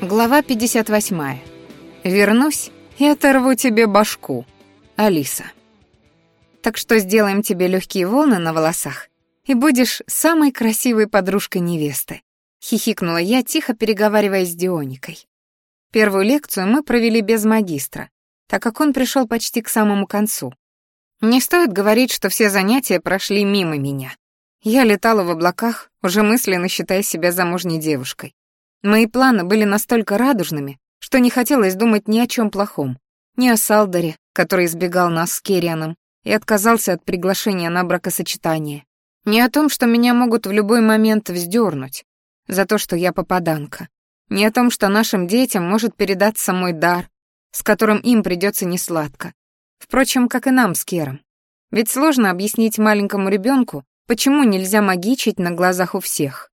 Глава 58. Вернусь и оторву тебе башку. Алиса. Так что сделаем тебе легкие волны на волосах, и будешь самой красивой подружкой невесты. Хихикнула я, тихо переговариваясь с Дионикой. Первую лекцию мы провели без магистра, так как он пришел почти к самому концу. Не стоит говорить, что все занятия прошли мимо меня. Я летала в облаках, уже мысленно считая себя замужней девушкой. Мои планы были настолько радужными, что не хотелось думать ни о чем плохом. Ни о Салдере, который избегал нас с Керрианом и отказался от приглашения на бракосочетание. Ни о том, что меня могут в любой момент вздернуть за то, что я попаданка. Ни о том, что нашим детям может передаться мой дар, с которым им придется несладко. Впрочем, как и нам с Кером. Ведь сложно объяснить маленькому ребенку, почему нельзя магичить на глазах у всех.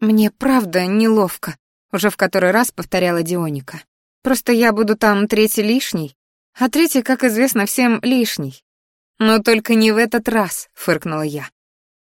«Мне правда неловко», уже в который раз повторяла Дионика. Просто я буду там третий лишний, а третий, как известно, всем лишний. Но только не в этот раз, фыркнула я.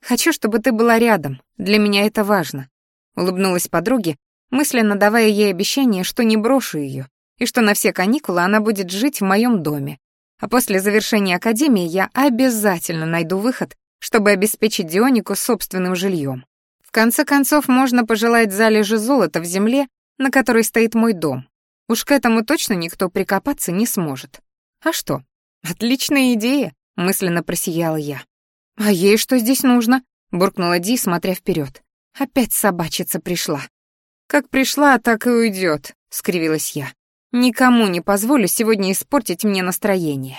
Хочу, чтобы ты была рядом, для меня это важно, улыбнулась подруге, мысленно давая ей обещание, что не брошу ее и что на все каникулы она будет жить в моем доме. А после завершения академии я обязательно найду выход, чтобы обеспечить Дионику собственным жильем. В конце концов, можно пожелать залежи золота в земле, на которой стоит мой дом. Уж к этому точно никто прикопаться не сможет. А что? Отличная идея, мысленно просияла я. А ей что здесь нужно? буркнула Ди, смотря вперед. Опять собачица пришла. Как пришла, так и уйдет, скривилась я. Никому не позволю сегодня испортить мне настроение.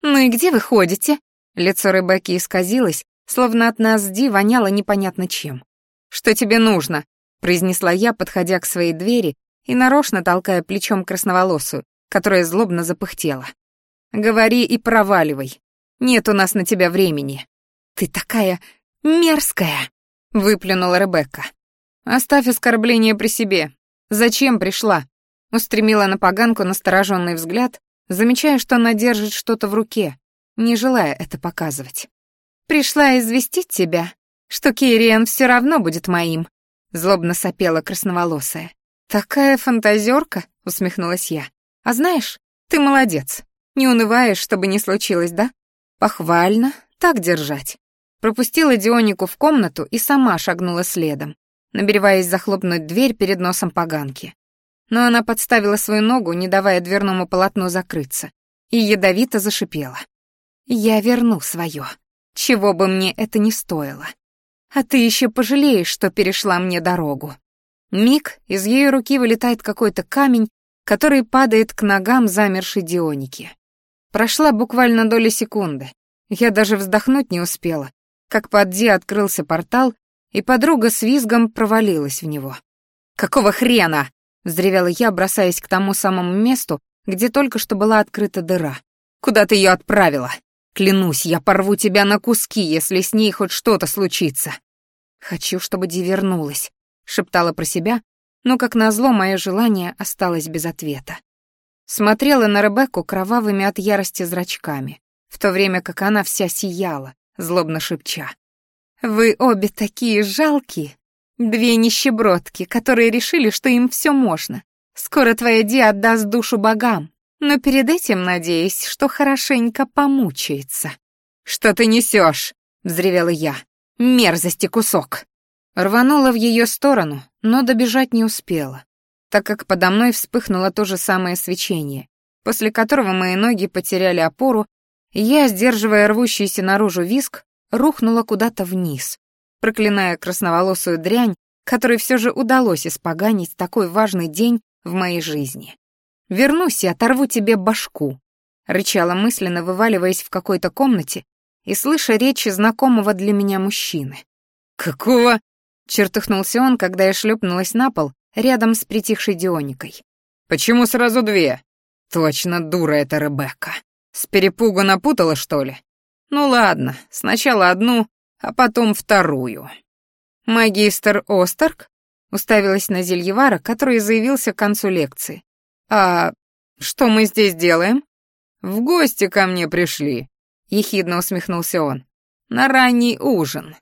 Ну и где вы ходите? Лицо рыбаки исказилось, словно от нас Ди воняло непонятно чем. «Что тебе нужно?» — произнесла я, подходя к своей двери и нарочно толкая плечом красноволосую, которая злобно запыхтела. «Говори и проваливай. Нет у нас на тебя времени». «Ты такая мерзкая!» — выплюнула Ребекка. «Оставь оскорбление при себе. Зачем пришла?» Устремила на поганку настороженный взгляд, замечая, что она держит что-то в руке, не желая это показывать. «Пришла известить тебя, что Кириен все равно будет моим», — злобно сопела красноволосая. «Такая фантазерка», — усмехнулась я. «А знаешь, ты молодец. Не унываешь, чтобы не случилось, да? Похвально, так держать». Пропустила Дионику в комнату и сама шагнула следом, намереваясь захлопнуть дверь перед носом поганки. Но она подставила свою ногу, не давая дверному полотну закрыться, и ядовито зашипела. «Я верну свое, чего бы мне это ни стоило». А ты еще пожалеешь, что перешла мне дорогу. Миг, из ее руки вылетает какой-то камень, который падает к ногам замершей Дионики. Прошла буквально доля секунды. Я даже вздохнуть не успела, как под Ди открылся портал, и подруга с визгом провалилась в него. «Какого хрена?» — взревела я, бросаясь к тому самому месту, где только что была открыта дыра. «Куда ты ее отправила?» Клянусь, я порву тебя на куски, если с ней хоть что-то случится. Хочу, чтобы Ди вернулась, шептала про себя, но, как назло, мое желание осталось без ответа. Смотрела на Ребекку кровавыми от ярости зрачками, в то время как она вся сияла, злобно шепча. «Вы обе такие жалкие! Две нищебродки, которые решили, что им все можно. Скоро твоя Ди отдаст душу богам, но перед этим надеюсь, что хорошенько помучается. «Что ты несешь?» — взревела я. «Мерзости кусок!» Рванула в ее сторону, но добежать не успела, так как подо мной вспыхнуло то же самое свечение, после которого мои ноги потеряли опору, и я, сдерживая рвущийся наружу виск, рухнула куда-то вниз, проклиная красноволосую дрянь, которой все же удалось испоганить такой важный день в моей жизни. Вернусь и оторву тебе башку», — рычала мысленно, вываливаясь в какой-то комнате и слыша речи знакомого для меня мужчины. «Какого?» — чертыхнулся он, когда я шлепнулась на пол рядом с притихшей Дионикой. «Почему сразу две?» «Точно дура эта Ребекка. С перепугу напутала, что ли?» «Ну ладно, сначала одну, а потом вторую». «Магистр Остерк?» — уставилась на Зельевара, который заявился к концу лекции. «А что мы здесь делаем?» «В гости ко мне пришли», — ехидно усмехнулся он. «На ранний ужин».